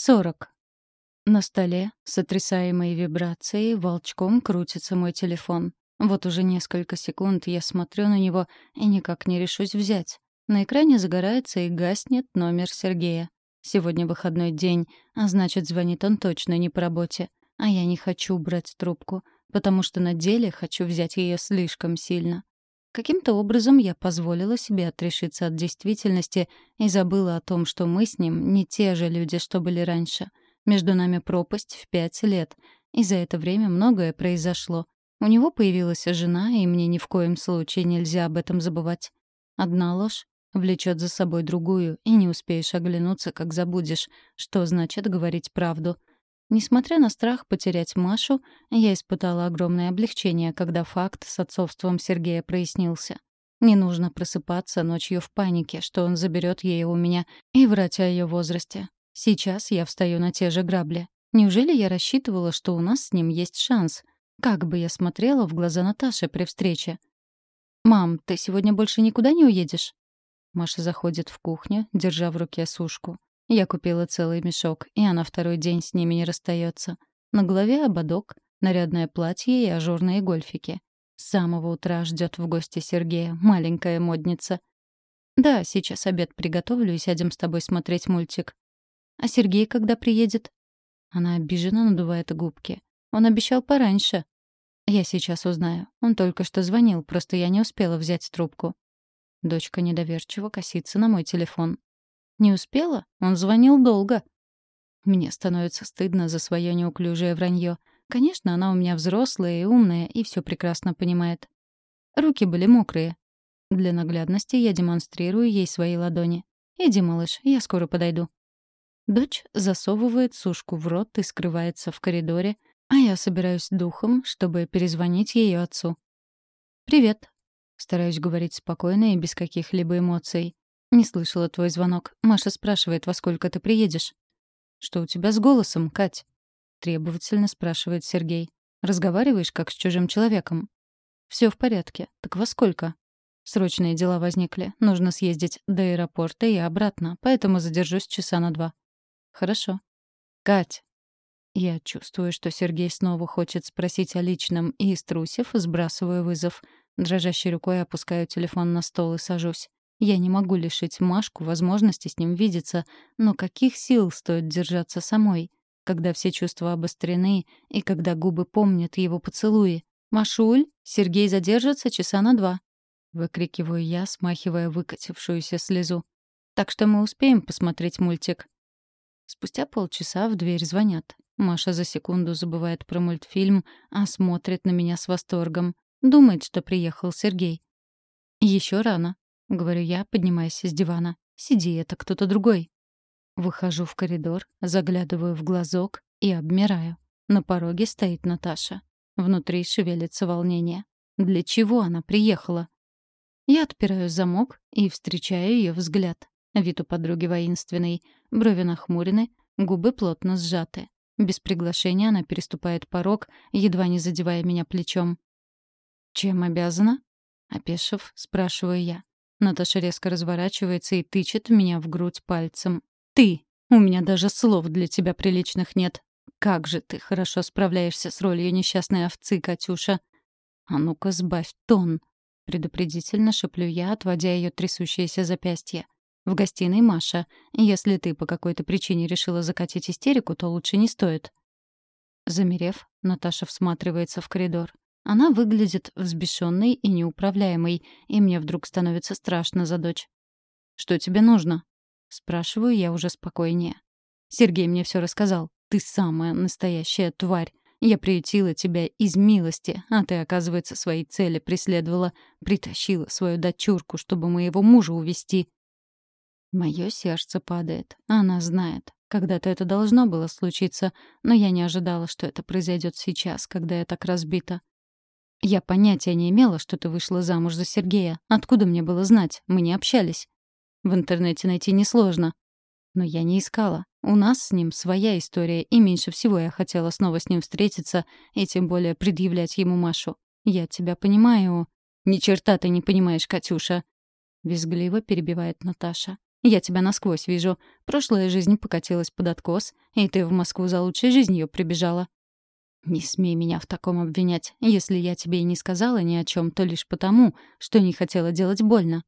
Сорок. На столе, сотрясаемой вибрацией, волчком крутится мой телефон. Вот уже несколько секунд я смотрю на него и никак не решусь взять. На экране загорается и гаснет номер Сергея. Сегодня выходной день, а значит, звонит он точно не по работе. А я не хочу брать трубку, потому что на деле хочу взять ее слишком сильно. Каким-то образом я позволила себе отрешиться от действительности и забыла о том, что мы с ним не те же люди, что были раньше. Между нами пропасть в пять лет, и за это время многое произошло. У него появилась жена, и мне ни в коем случае нельзя об этом забывать. Одна ложь влечет за собой другую, и не успеешь оглянуться, как забудешь, что значит говорить правду — Несмотря на страх потерять Машу, я испытала огромное облегчение, когда факт с отцовством Сергея прояснился. Не нужно просыпаться ночью в панике, что он заберет ее у меня, и врать о ее возрасте. Сейчас я встаю на те же грабли. Неужели я рассчитывала, что у нас с ним есть шанс? Как бы я смотрела в глаза Наташи при встрече? «Мам, ты сегодня больше никуда не уедешь?» Маша заходит в кухню, держа в руке сушку. Я купила целый мешок, и она второй день с ними не расстается. На голове ободок, нарядное платье и ажурные гольфики. С самого утра ждет в гости Сергея, маленькая модница. «Да, сейчас обед приготовлю и сядем с тобой смотреть мультик». «А Сергей когда приедет?» Она обиженно надувает губки. «Он обещал пораньше». «Я сейчас узнаю. Он только что звонил, просто я не успела взять трубку». Дочка недоверчиво косится на мой телефон. Не успела? Он звонил долго. Мне становится стыдно за свое неуклюжее вранье. Конечно, она у меня взрослая и умная, и все прекрасно понимает. Руки были мокрые. Для наглядности я демонстрирую ей свои ладони. «Иди, малыш, я скоро подойду». Дочь засовывает сушку в рот и скрывается в коридоре, а я собираюсь духом, чтобы перезвонить ее отцу. «Привет». Стараюсь говорить спокойно и без каких-либо эмоций. «Не слышала твой звонок. Маша спрашивает, во сколько ты приедешь». «Что у тебя с голосом, Кать?» — требовательно спрашивает Сергей. «Разговариваешь, как с чужим человеком?» «Все в порядке. Так во сколько?» «Срочные дела возникли. Нужно съездить до аэропорта и обратно, поэтому задержусь часа на два». «Хорошо». «Кать». Я чувствую, что Сергей снова хочет спросить о личном, и, струсив, сбрасываю вызов. Дрожащей рукой опускаю телефон на стол и сажусь. Я не могу лишить Машку возможности с ним видеться, но каких сил стоит держаться самой, когда все чувства обострены и когда губы помнят его поцелуи? «Машуль, Сергей задержится часа на два», — выкрикиваю я, смахивая выкатившуюся слезу. «Так что мы успеем посмотреть мультик». Спустя полчаса в дверь звонят. Маша за секунду забывает про мультфильм, а смотрит на меня с восторгом. Думает, что приехал Сергей. Еще рано. — говорю я, поднимаясь с дивана. «Сиди, это кто-то другой». Выхожу в коридор, заглядываю в глазок и обмираю. На пороге стоит Наташа. Внутри шевелится волнение. Для чего она приехала? Я отпираю замок и встречаю ее взгляд. Вид у подруги воинственный, брови нахмурены, губы плотно сжаты. Без приглашения она переступает порог, едва не задевая меня плечом. «Чем обязана?» — опешив, спрашиваю я. Наташа резко разворачивается и тычет меня в грудь пальцем. «Ты! У меня даже слов для тебя приличных нет. Как же ты хорошо справляешься с ролью несчастной овцы, Катюша!» «А ну-ка, сбавь тон!» — предупредительно шеплю я, отводя ее трясущееся запястье. «В гостиной Маша. Если ты по какой-то причине решила закатить истерику, то лучше не стоит». Замерев, Наташа всматривается в коридор. Она выглядит взбешенной и неуправляемой, и мне вдруг становится страшно за дочь. «Что тебе нужно?» Спрашиваю я уже спокойнее. «Сергей мне все рассказал. Ты самая настоящая тварь. Я приютила тебя из милости, а ты, оказывается, свои цели преследовала, притащила свою дочурку, чтобы моего мужа увести. Мое сердце падает. Она знает. Когда-то это должно было случиться, но я не ожидала, что это произойдет сейчас, когда я так разбита. Я понятия не имела, что ты вышла замуж за Сергея. Откуда мне было знать? Мы не общались. В интернете найти несложно. Но я не искала. У нас с ним своя история, и меньше всего я хотела снова с ним встретиться и тем более предъявлять ему Машу. Я тебя понимаю. Ни черта ты не понимаешь, Катюша. Визгливо перебивает Наташа. Я тебя насквозь вижу. Прошлая жизнь покатилась под откос, и ты в Москву за лучшей жизнью прибежала. Не смей меня в таком обвинять. Если я тебе и не сказала ни о чем, то лишь потому, что не хотела делать больно.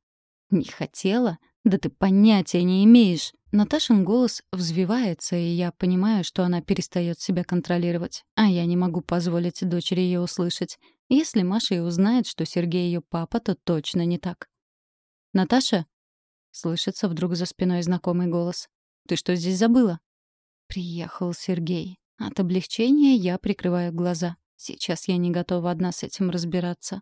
Не хотела? Да ты понятия не имеешь. Наташин голос взвивается, и я понимаю, что она перестает себя контролировать. А я не могу позволить дочери ее услышать. Если Маша и узнает, что Сергей ее папа, то точно не так. «Наташа?» — слышится вдруг за спиной знакомый голос. «Ты что здесь забыла?» Приехал Сергей. От облегчения я прикрываю глаза. Сейчас я не готова одна с этим разбираться.